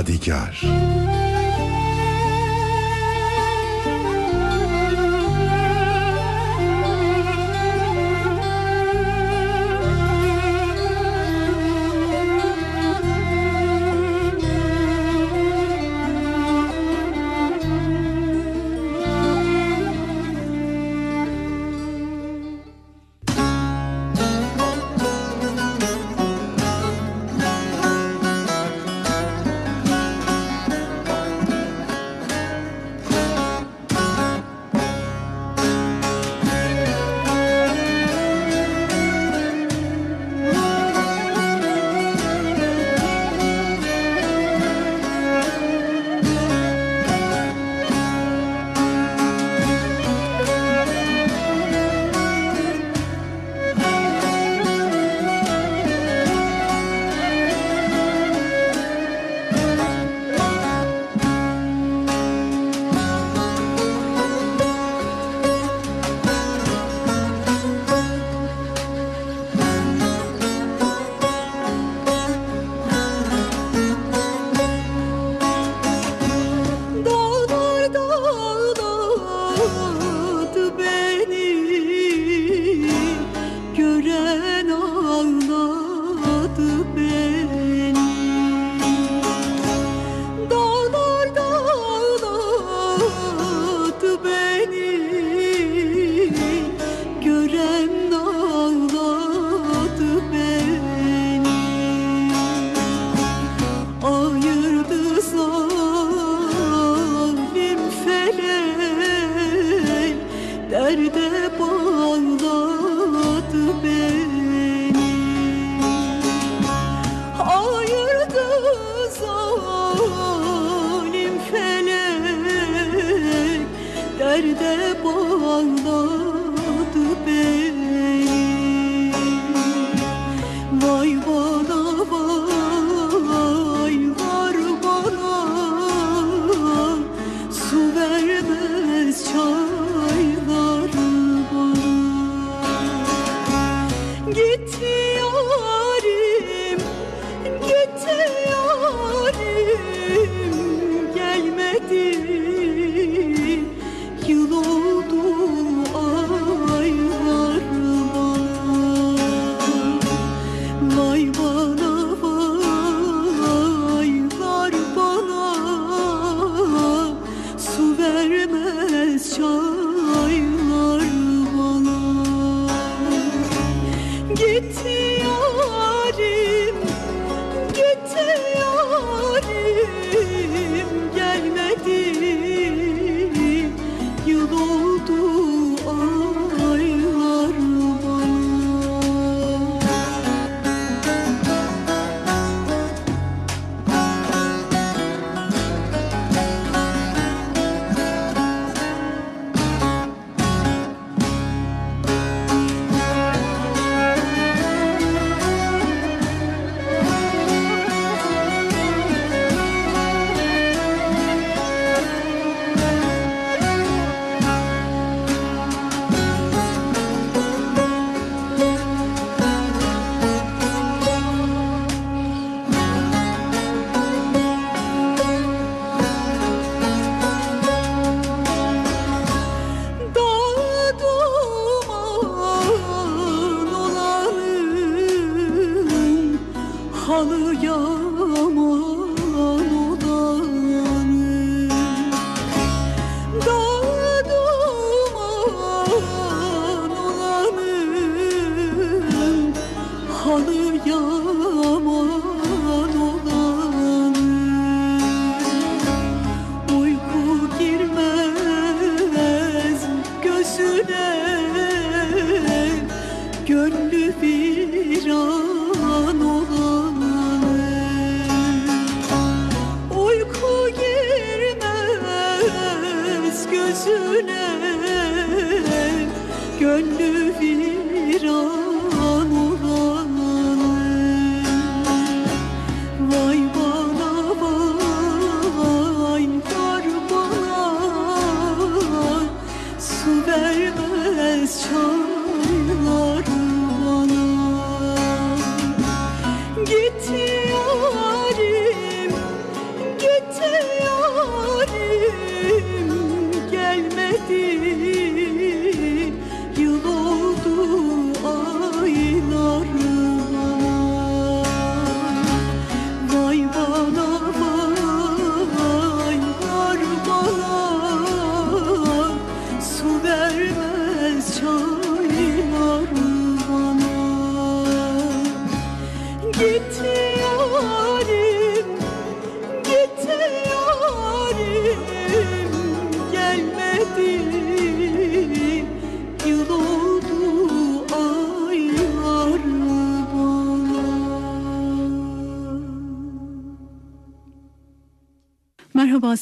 Yadigar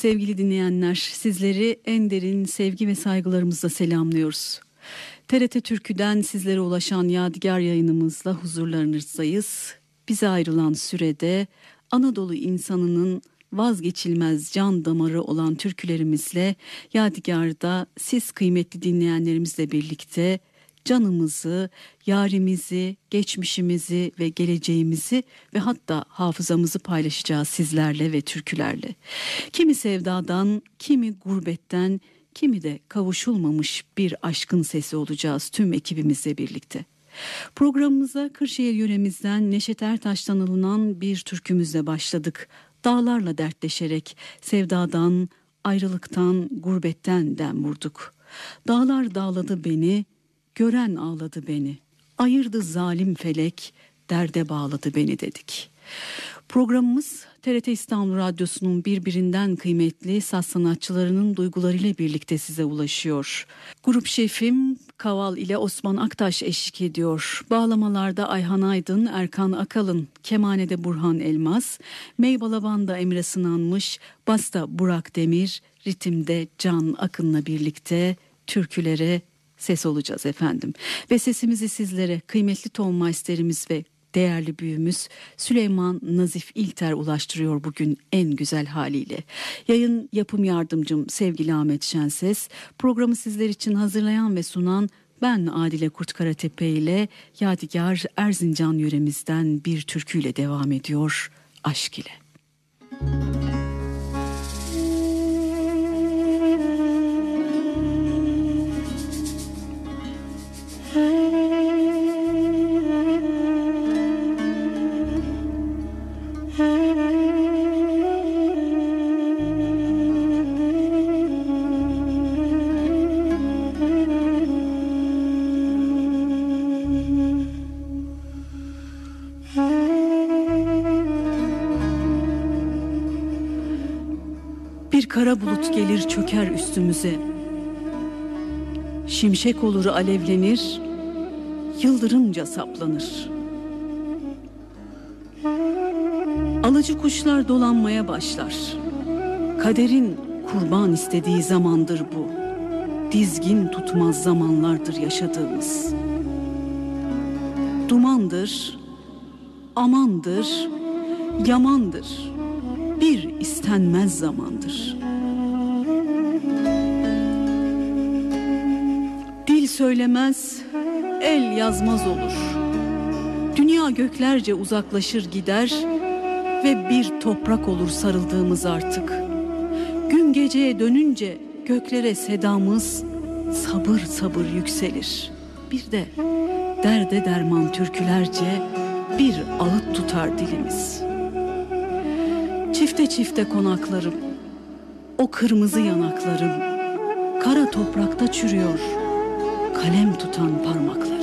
sevgili dinleyenler. Sizleri en derin sevgi ve saygılarımızla selamlıyoruz. TRT Türkü'den sizlere ulaşan Yadigar yayınımızla huzurlarınızdayız. Bize ayrılan sürede Anadolu insanının vazgeçilmez can damarı olan türkülerimizle Yadigar'da siz kıymetli dinleyenlerimizle birlikte canımızı, yarimizi, geçmişimizi ve geleceğimizi ve hatta hafızamızı paylaşacağız sizlerle ve türkülerle. Kimi sevdadan, kimi gurbetten, kimi de kavuşulmamış bir aşkın sesi olacağız tüm ekibimizle birlikte. Programımıza Kırşehir yöremizden Neşet Ertaş'tan alınan bir türkümüzle başladık. Dağlarla dertleşerek sevdadan, ayrılıktan, gurbetten dem vurduk. Dağlar dağladı beni, gören ağladı beni. Ayırdı zalim felek, derde bağladı beni dedik. Programımız TRT İstanbul Radyosu'nun birbirinden kıymetli saz sanatçılarının duygularıyla birlikte size ulaşıyor. Grup şefim Kaval ile Osman Aktaş eşlik ediyor. Bağlamalarda Ayhan Aydın, Erkan Akalın, Kemane'de Burhan Elmas, Meybalaban'da Emre Sınanmış, Basta Burak Demir, Ritim'de Can Akın'la birlikte türkülere ses olacağız efendim. Ve sesimizi sizlere kıymetli tonmeisterimiz ve değerli büyüğümüz Süleyman Nazif İlter ulaştırıyor bugün en güzel haliyle. Yayın yapım yardımcım sevgili Ahmet Şenses, programı sizler için hazırlayan ve sunan ben Adile Kurt Karatepe ile Yadigar Erzincan yöremizden bir türküyle devam ediyor aşk ile. Müzik üstümüze. Şimşek olur alevlenir, yıldırımca saplanır. Alıcı kuşlar dolanmaya başlar. Kaderin kurban istediği zamandır bu. Dizgin tutmaz zamanlardır yaşadığımız. Dumandır, amandır, yamandır. Bir istenmez zamandır.'' Söylemez, el yazmaz olur. Dünya göklerce uzaklaşır gider ve bir toprak olur sarıldığımız artık. Gün geceye dönünce göklere sedamız sabır sabır yükselir. Bir de derde derman türkülerce bir ağıt tutar dilimiz. Çifte çifte konaklarım, o kırmızı yanaklarım kara toprakta çürüyor.'' Kalem tutan parmaklar.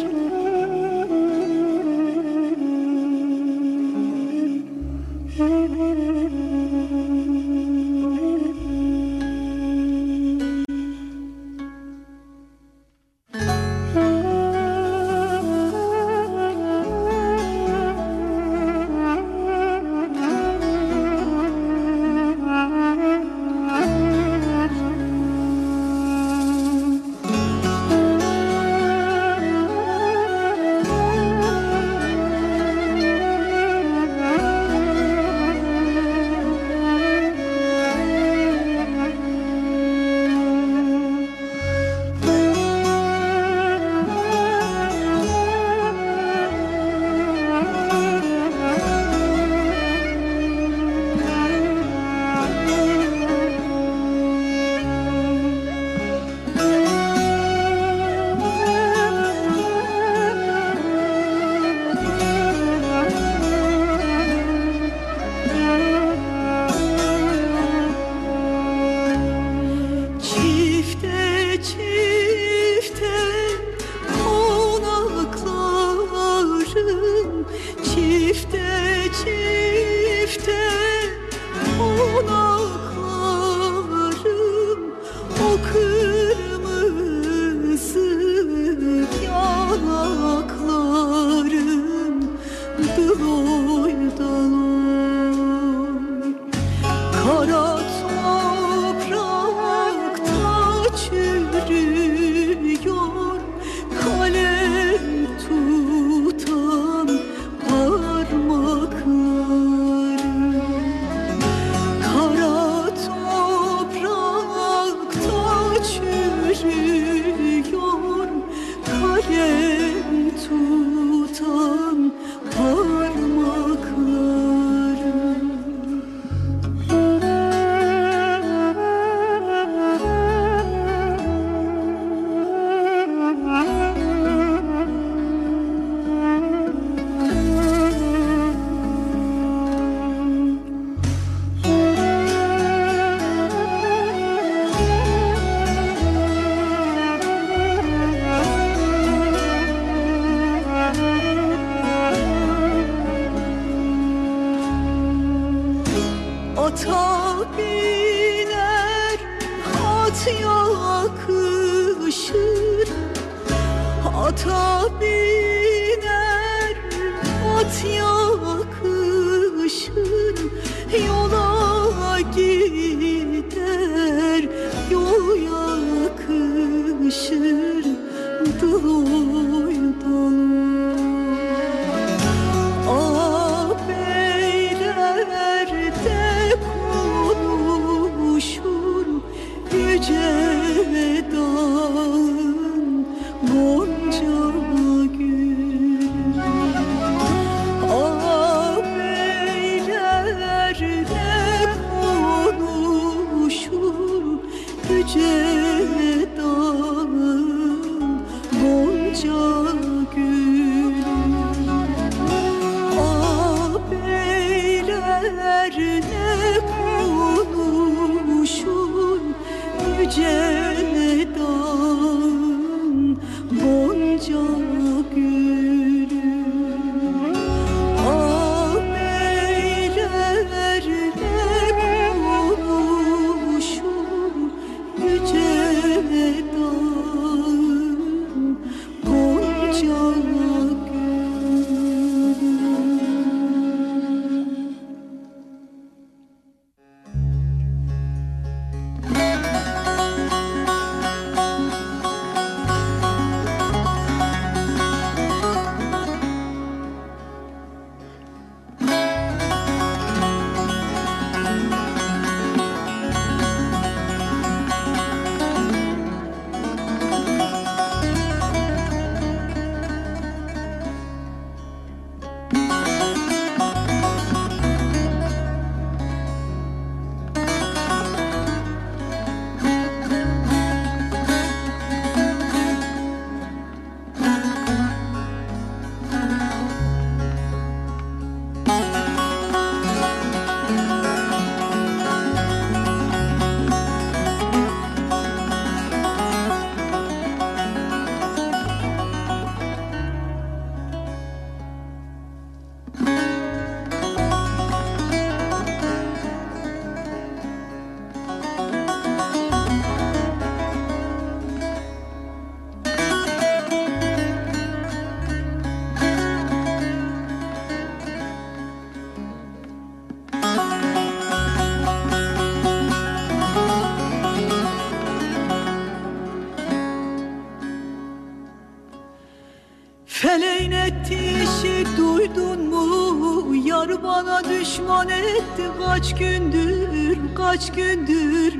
Etti kaç gündür kaç gündür.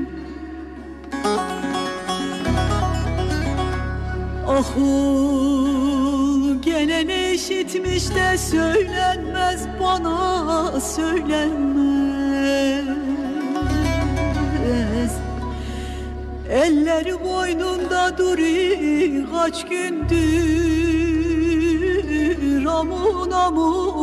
Ah ol gene ne işitmiş de söylenmez bana söylenmez. Elleri boynunda duri kaç gündür amun amun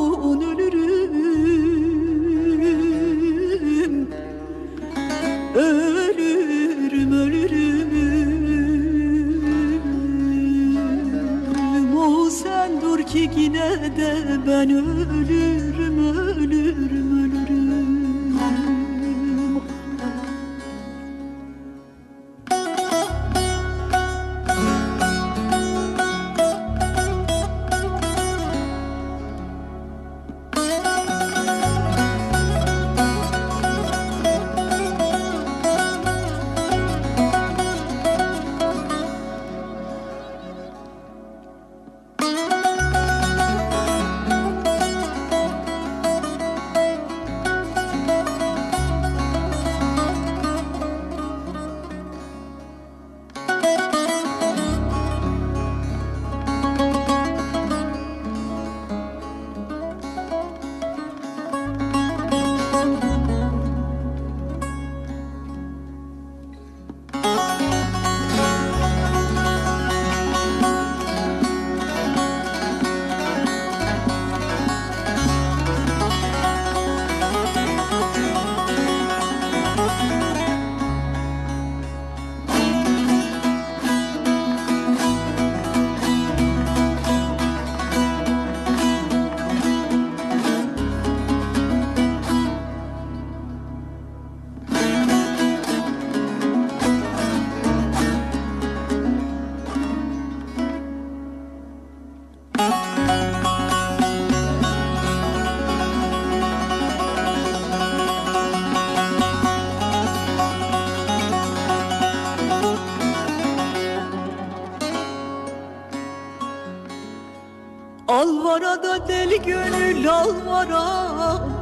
gönül alvara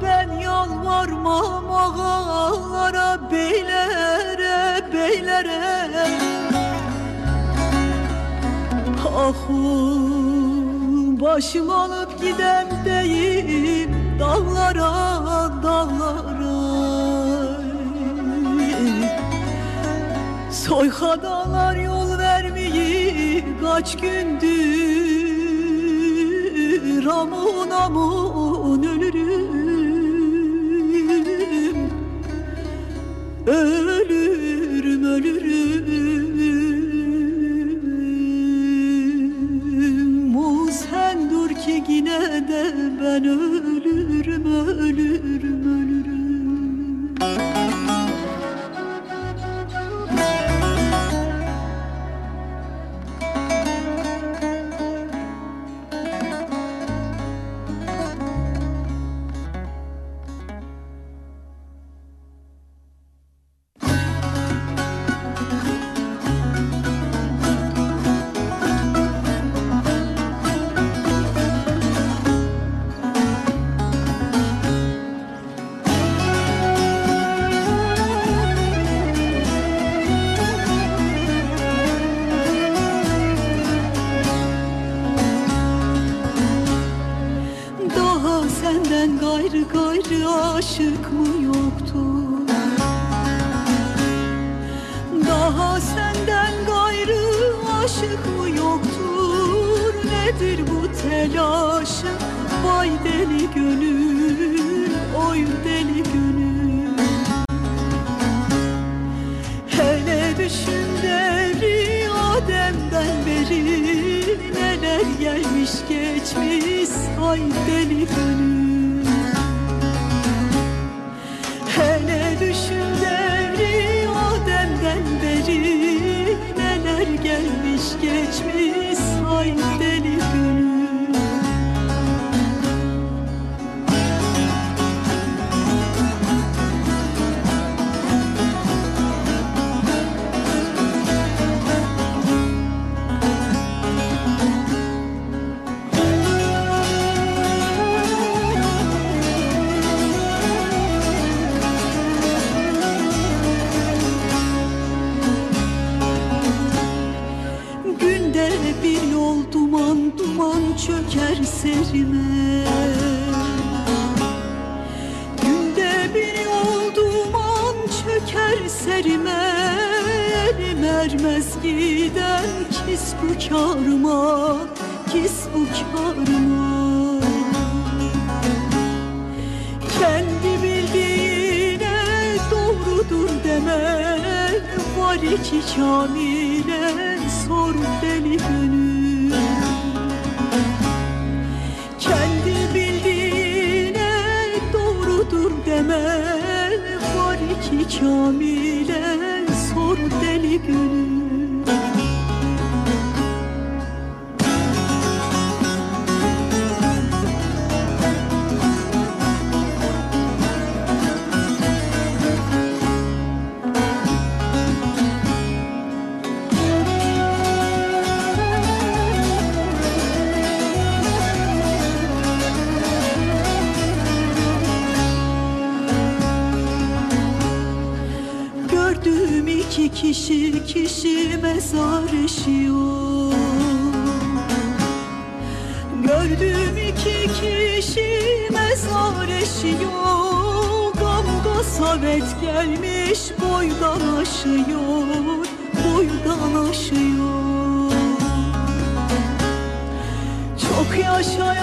ben yalvarmam ağalara beylere beylere. Ahu başım alıp giden deyim dağlara dağlara. Soyhadalar yol vermeyi kaç gündür ama amor.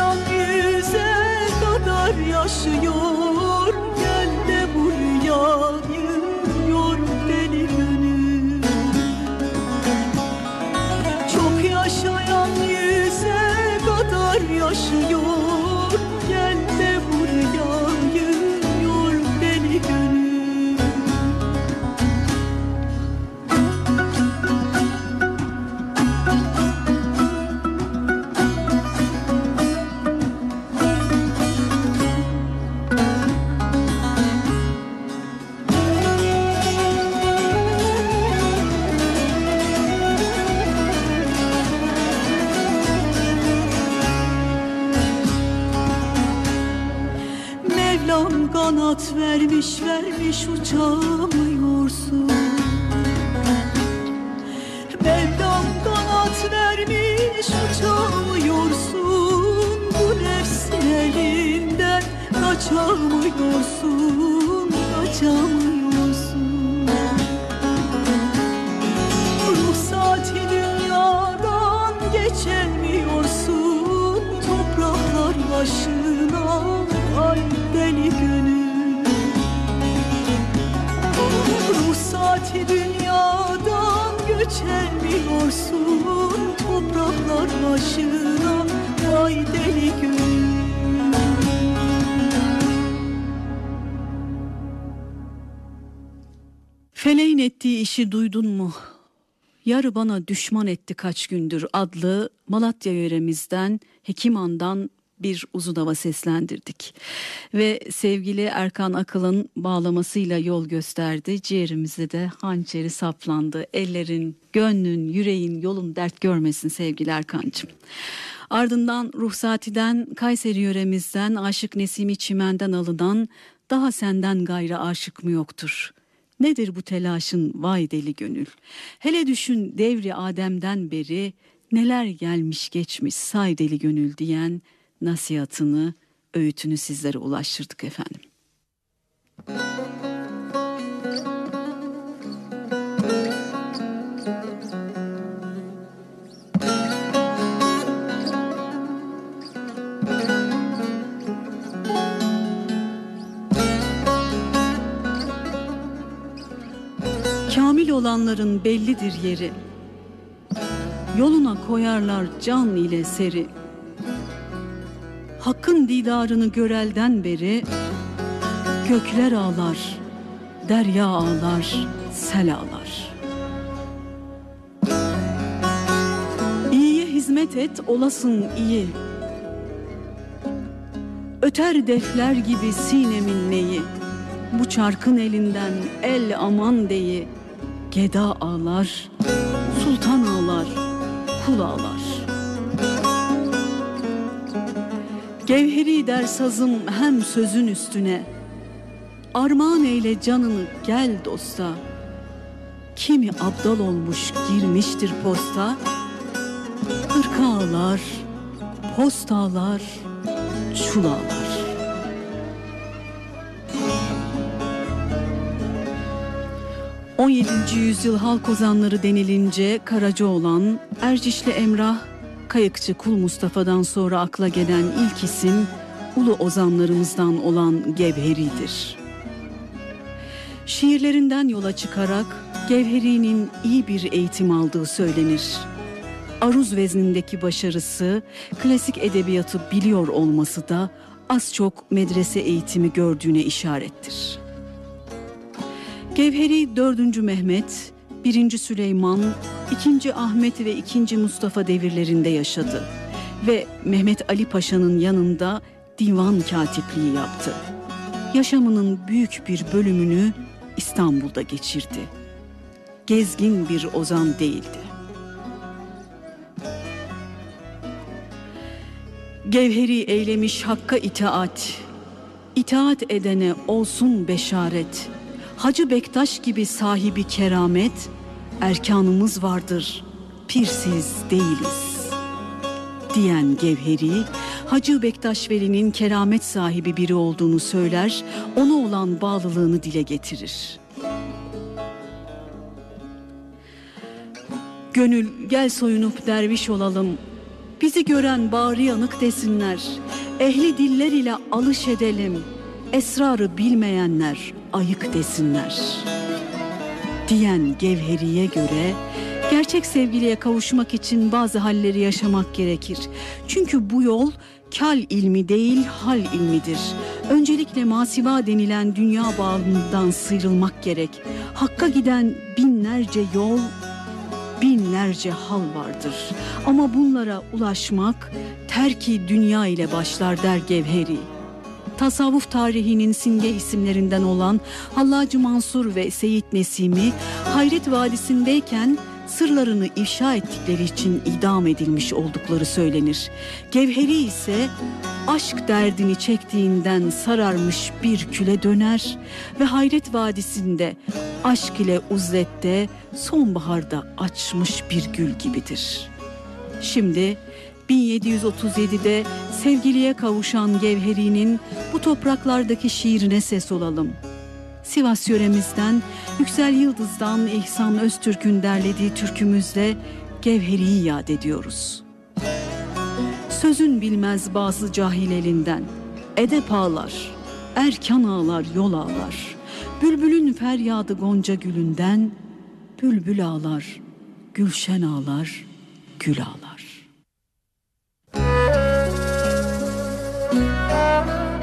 Adam yüze kadar yaşıyor. Gel de buraya. Kanat vermiş vermiş dünyadan göçemiyorsun Topraklar başına ay deli gönül Feleğin ettiği işi duydun mu? Yarı bana düşman etti kaç gündür adlı Malatya yöremizden Hekiman'dan bir uzun hava seslendirdik. Ve sevgili Erkan Akıl'ın bağlamasıyla yol gösterdi. Ciğerimize de hançeri saplandı. Ellerin, gönlün, yüreğin, yolun dert görmesin sevgili Erkan'cığım. Ardından Ruhsati'den Kayseri yöremizden Aşık Nesimi Çimen'den alınan Daha Senden Gayrı Aşık mı Yoktur? Nedir bu telaşın vay deli gönül? Hele düşün devri Adem'den beri neler gelmiş geçmiş say deli gönül diyen nasihatını, öğütünü sizlere ulaştırdık efendim. Kamil olanların bellidir yeri. Yoluna koyarlar can ile seri. Hakkın didarını görelden beri gökler ağlar, derya ağlar, sel ağlar. İyiye hizmet et olasın iyi. Öter defler gibi sinemin neyi. Bu çarkın elinden el aman deyi. Geda ağlar, sultan ağlar, kul ağlar. Gevheri der sazım hem sözün üstüne. Armağan eyle canını gel dosta. Kimi abdal olmuş girmiştir posta. Hırka ağlar, post ağlar, çul ağlar. 17. yüzyıl halk ozanları denilince Karacaoğlan, Ercişli Emrah, Kayıkçı Kul Mustafa'dan sonra akla gelen ilk isim ulu ozanlarımızdan olan Gevheri'dir. Şiirlerinden yola çıkarak Gevheri'nin iyi bir eğitim aldığı söylenir. Aruz veznindeki başarısı, klasik edebiyatı biliyor olması da az çok medrese eğitimi gördüğüne işarettir. Gevheri 4. Mehmet, 1. Süleyman, 2. Ahmet ve 2. Mustafa devirlerinde yaşadı ve Mehmet Ali Paşa'nın yanında divan katipliği yaptı. Yaşamının büyük bir bölümünü İstanbul'da geçirdi. Gezgin bir ozan değildi. Gevheri eylemiş hakka itaat, itaat edene olsun beşaret.'' Hacı Bektaş gibi sahibi keramet, erkanımız vardır, pirsiz değiliz. Diyen Gevheri, Hacı Bektaş Veli'nin keramet sahibi biri olduğunu söyler, ona olan bağlılığını dile getirir. Gönül gel soyunup derviş olalım, bizi gören bağrı yanık desinler, ehli diller ile alış edelim, esrarı bilmeyenler ayık desinler. Diyen Gevheri'ye göre gerçek sevgiliye kavuşmak için bazı halleri yaşamak gerekir. Çünkü bu yol kal ilmi değil hal ilmidir. Öncelikle masiva denilen dünya bağımından sıyrılmak gerek. Hakka giden binlerce yol, binlerce hal vardır. Ama bunlara ulaşmak terki dünya ile başlar der Gevheri tasavvuf tarihinin simge isimlerinden olan Hallacı Mansur ve Seyit Nesimi Hayret Vadisi'ndeyken sırlarını ifşa ettikleri için idam edilmiş oldukları söylenir. Gevheri ise aşk derdini çektiğinden sararmış bir küle döner ve Hayret Vadisi'nde aşk ile uzlette sonbaharda açmış bir gül gibidir. Şimdi 1737'de sevgiliye kavuşan Gevheri'nin bu topraklardaki şiirine ses olalım. Sivas yöremizden Yüksel Yıldız'dan İhsan Öztürk'ün derlediği türkümüzle Gevheri'yi yad ediyoruz. Sözün bilmez bazı cahil elinden, edep ağlar, erkan ağlar, yol ağlar. Bülbülün feryadı gonca gülünden, bülbül ağlar, gülşen ağlar, gül ağlar. Thank you.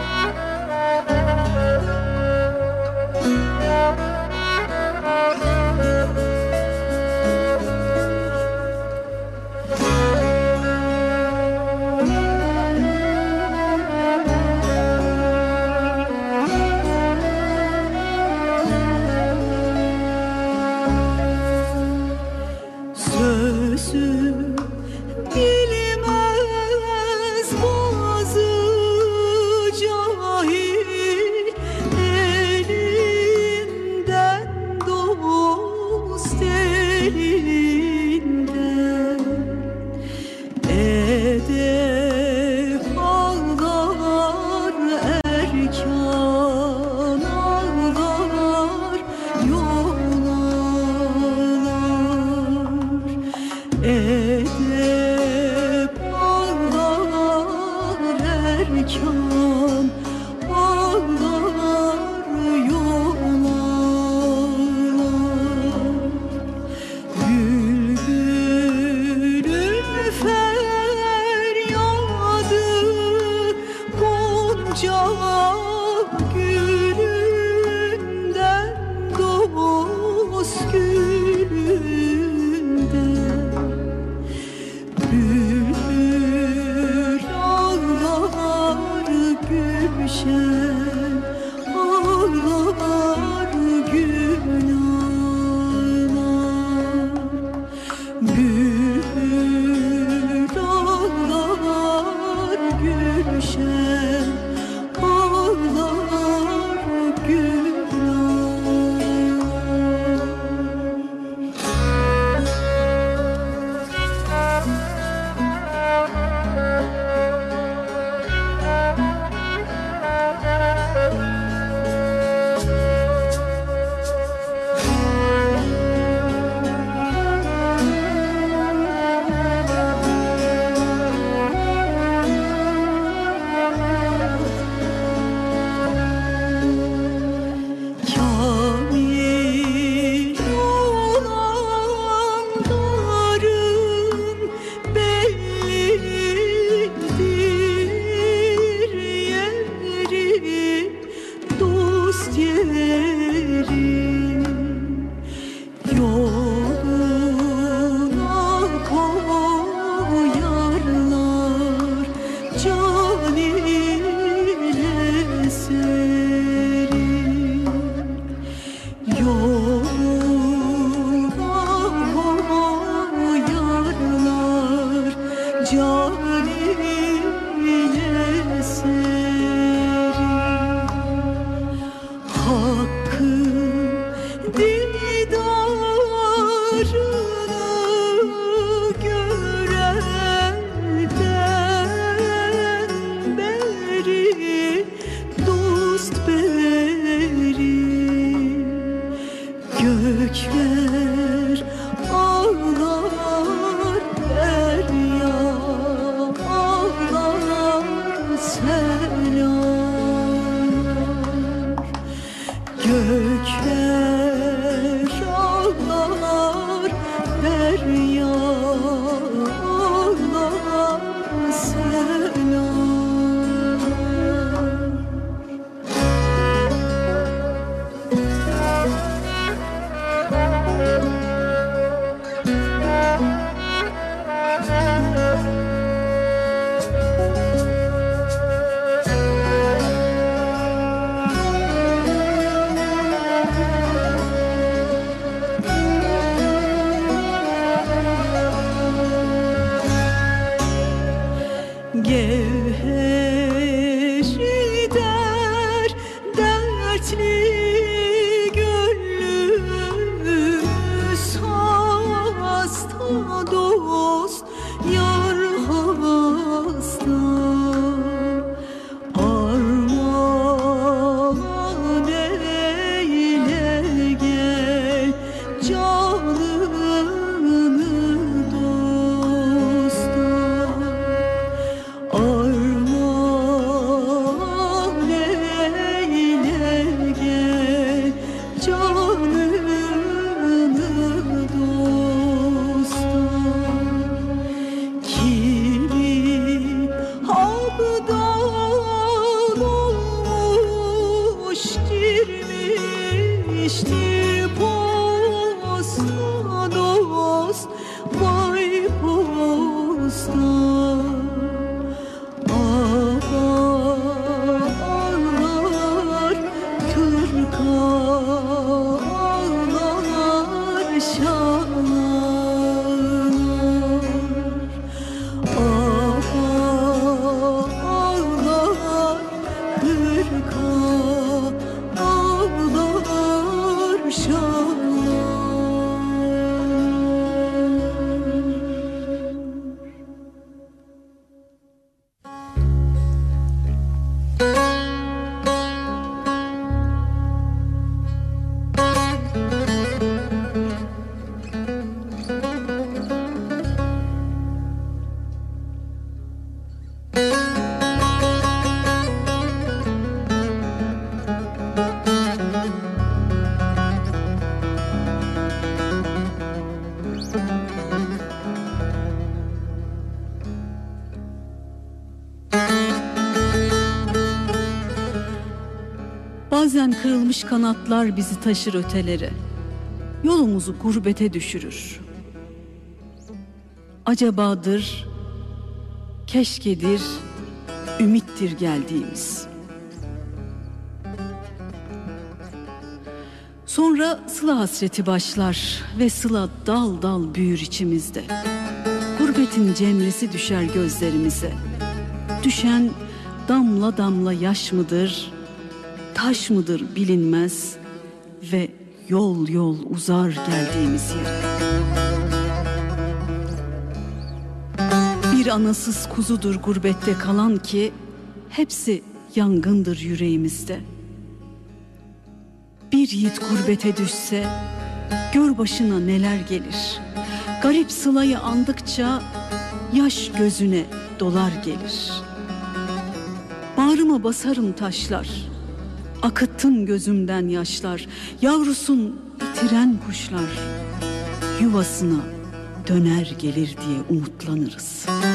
Bazen kırılmış kanatlar bizi taşır ötelere. Yolumuzu gurbete düşürür. Acabadır, keşkedir, ümittir geldiğimiz. Sonra sıla hasreti başlar ve sıla dal dal büyür içimizde. Gurbetin cemresi düşer gözlerimize. Düşen damla damla yaş mıdır, taş mıdır bilinmez ve yol yol uzar geldiğimiz yere. Bir anasız kuzudur gurbette kalan ki hepsi yangındır yüreğimizde. Bir yiğit gurbete düşse gör başına neler gelir. Garip sılayı andıkça yaş gözüne dolar gelir. Bağrıma basarım taşlar.'' Akıttın gözümden yaşlar, yavrusun bitiren kuşlar. Yuvasına döner gelir diye umutlanırız.''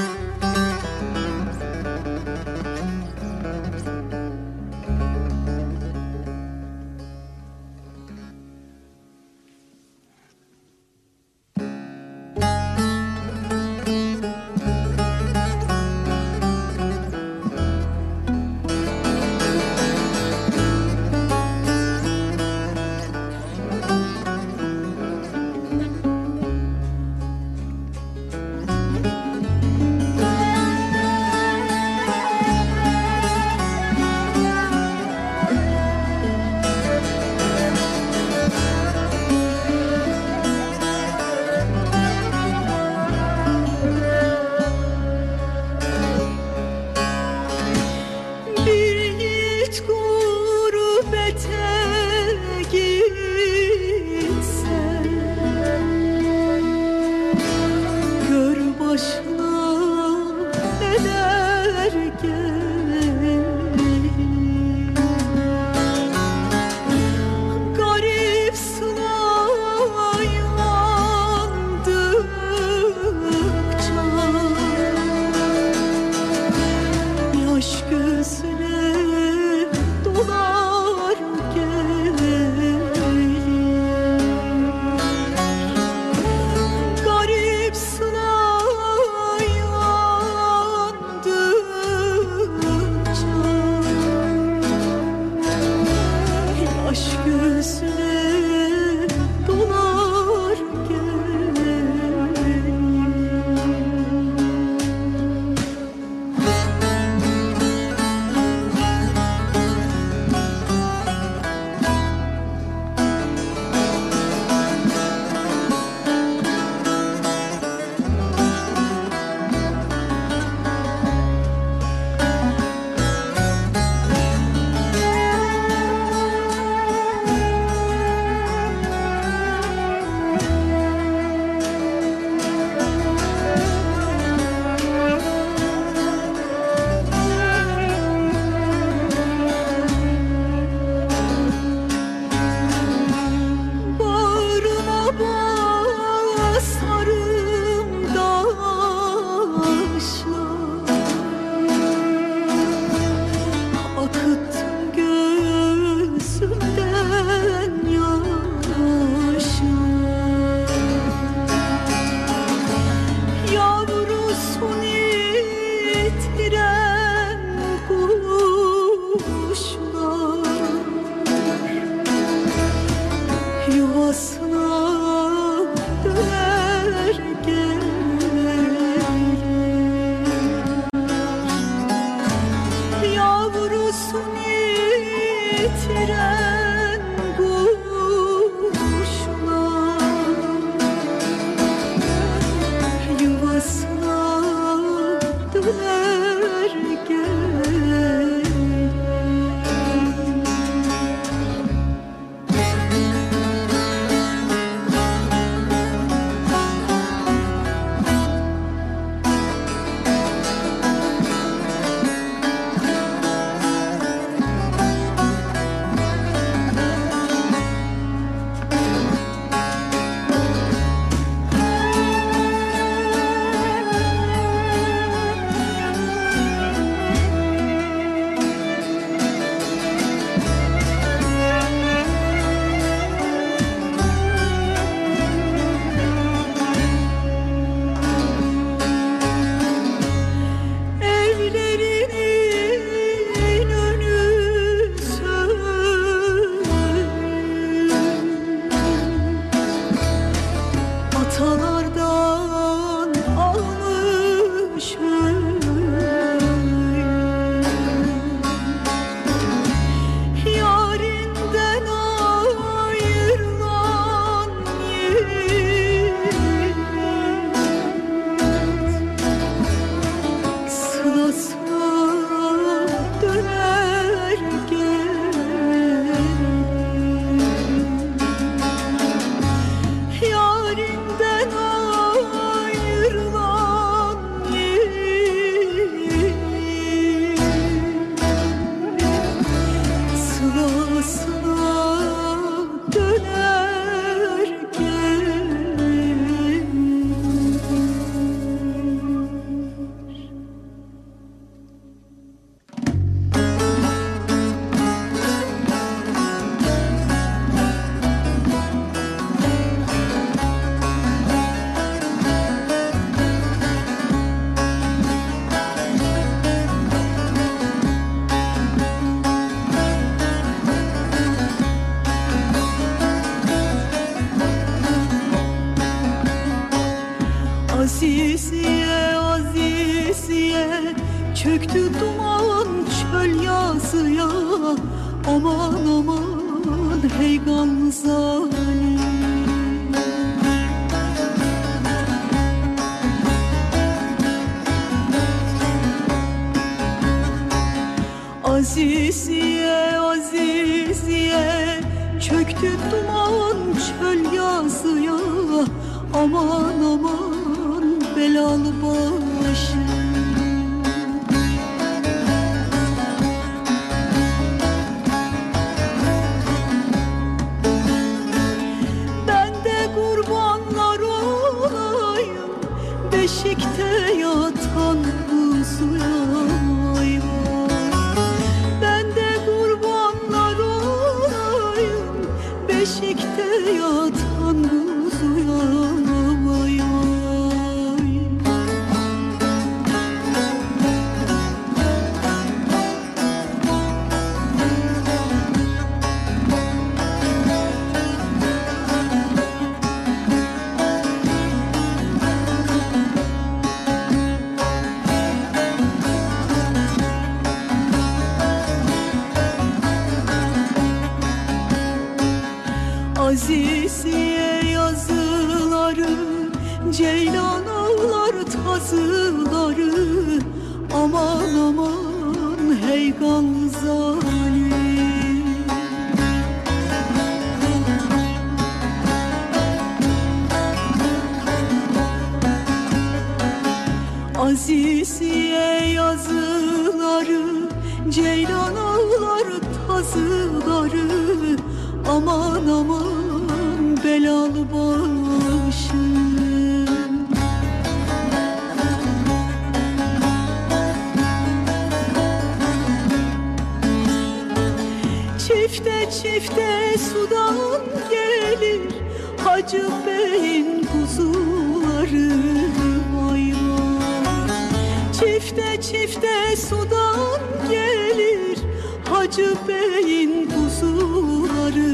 beyin kuzuları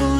var.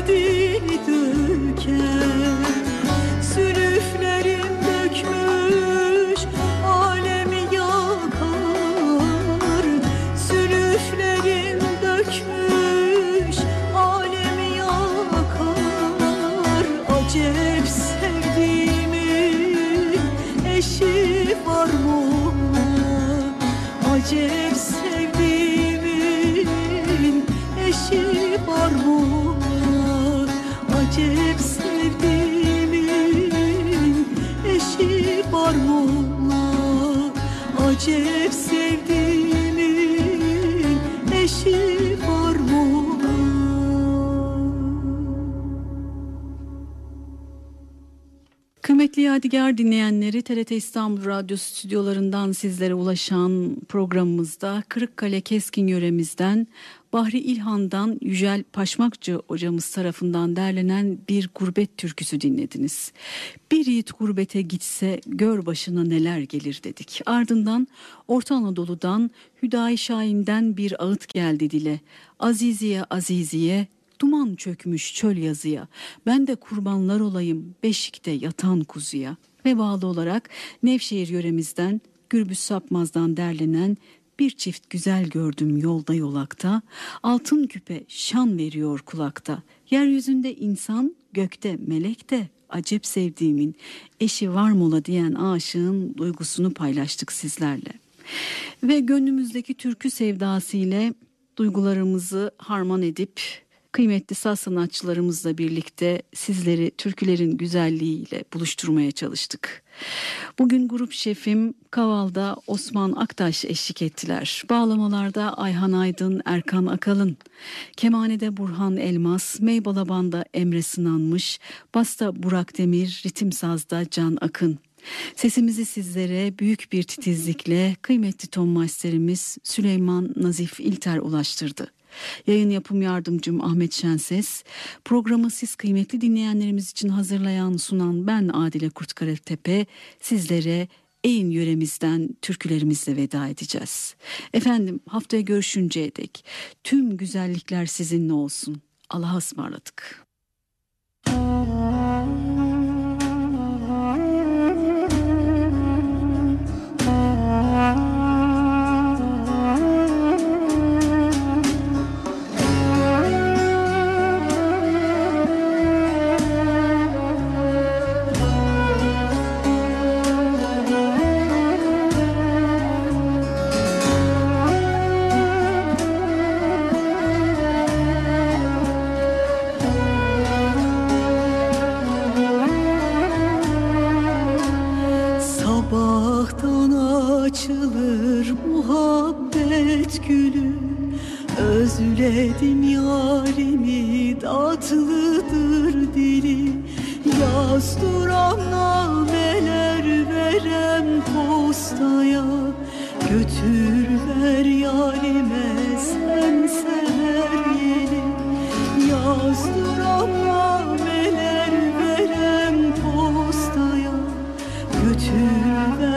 perdu Yadigar dinleyenleri TRT İstanbul Radyo stüdyolarından sizlere ulaşan programımızda Kırıkkale Keskin yöremizden Bahri İlhan'dan Yücel Paşmakçı hocamız tarafından derlenen bir gurbet türküsü dinlediniz. Bir yiğit gurbete gitse gör başına neler gelir dedik. Ardından Orta Anadolu'dan Hüdayi Şahin'den bir ağıt geldi dile. Aziziye Aziziye Duman çökmüş çöl yazıya, ben de kurbanlar olayım beşikte yatan kuzuya. Ve bağlı olarak Nevşehir yöremizden Gürbüz Sapmaz'dan derlenen bir çift güzel gördüm yolda yolakta, altın küpe şan veriyor kulakta. Yeryüzünde insan, gökte melek de acep sevdiğimin eşi var mola diyen aşığın duygusunu paylaştık sizlerle. Ve gönlümüzdeki türkü sevdası ile duygularımızı harman edip kıymetli saz sanatçılarımızla birlikte sizleri türkülerin güzelliğiyle buluşturmaya çalıştık. Bugün grup şefim Kaval'da Osman Aktaş eşlik ettiler. Bağlamalarda Ayhan Aydın, Erkan Akalın, Kemanede Burhan Elmas, Meybalaban'da Emre Sınanmış, Basta Burak Demir, Ritim Saz'da Can Akın. Sesimizi sizlere büyük bir titizlikle kıymetli ton masterimiz Süleyman Nazif İlter ulaştırdı. Yayın yapım yardımcım Ahmet Şenses. Programı siz kıymetli dinleyenlerimiz için hazırlayan sunan ben Adile Kurtkareltepe. Sizlere Eğin yöremizden türkülerimizle veda edeceğiz. Efendim haftaya görüşünceye dek tüm güzellikler sizinle olsun. Allah'a ısmarladık. Özledim yarimi tatlıdır dili. Yazdıran nameler verem postaya. Götür ver yarime sen seher yeli Yazdıran nameler verem postaya. Götür ver